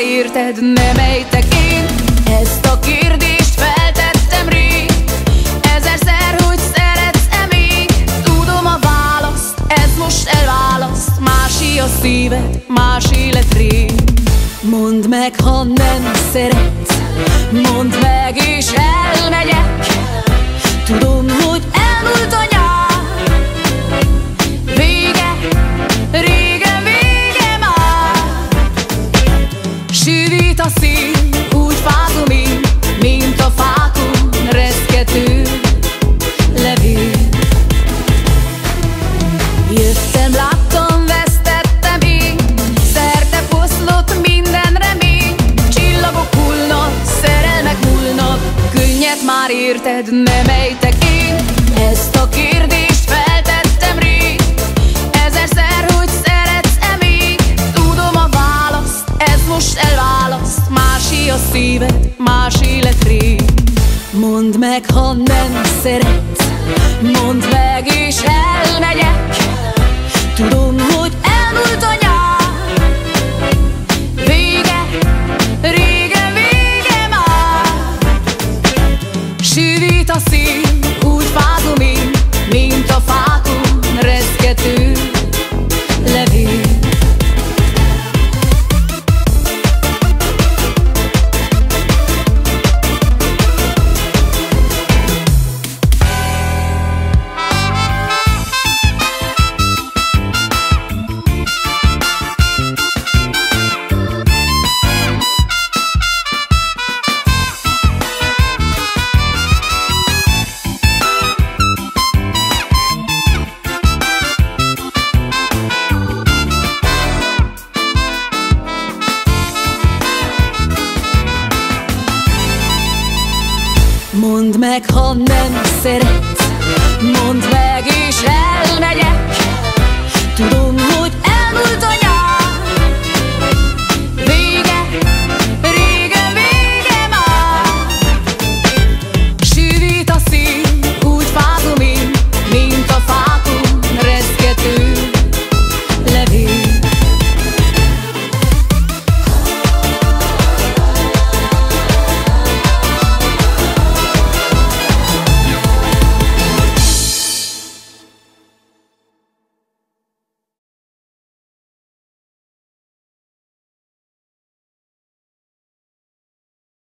érted, nem ejtek én. Ezt a kérdést feltettem rég. Ezerszer, hogy szeretsz-e még? Tudom a választ, ez most elválaszt. Mási a szíved, más élet rég. Mondd meg, ha nem szeretsz. Mondd meg és elmegyek érted, nem ejtek én? Ezt a kérdést feltettem rég. Ezerszer, hogy szeretsz-e még Tudom a választ, ez most elválaszt. Mási a szíved, más élet rég. Mondd meg, ha nem szeretsz. Mondd meg és elmegyek Mondd meg, ha nem szeretsz Mondd meg és elmegyek. Tudom,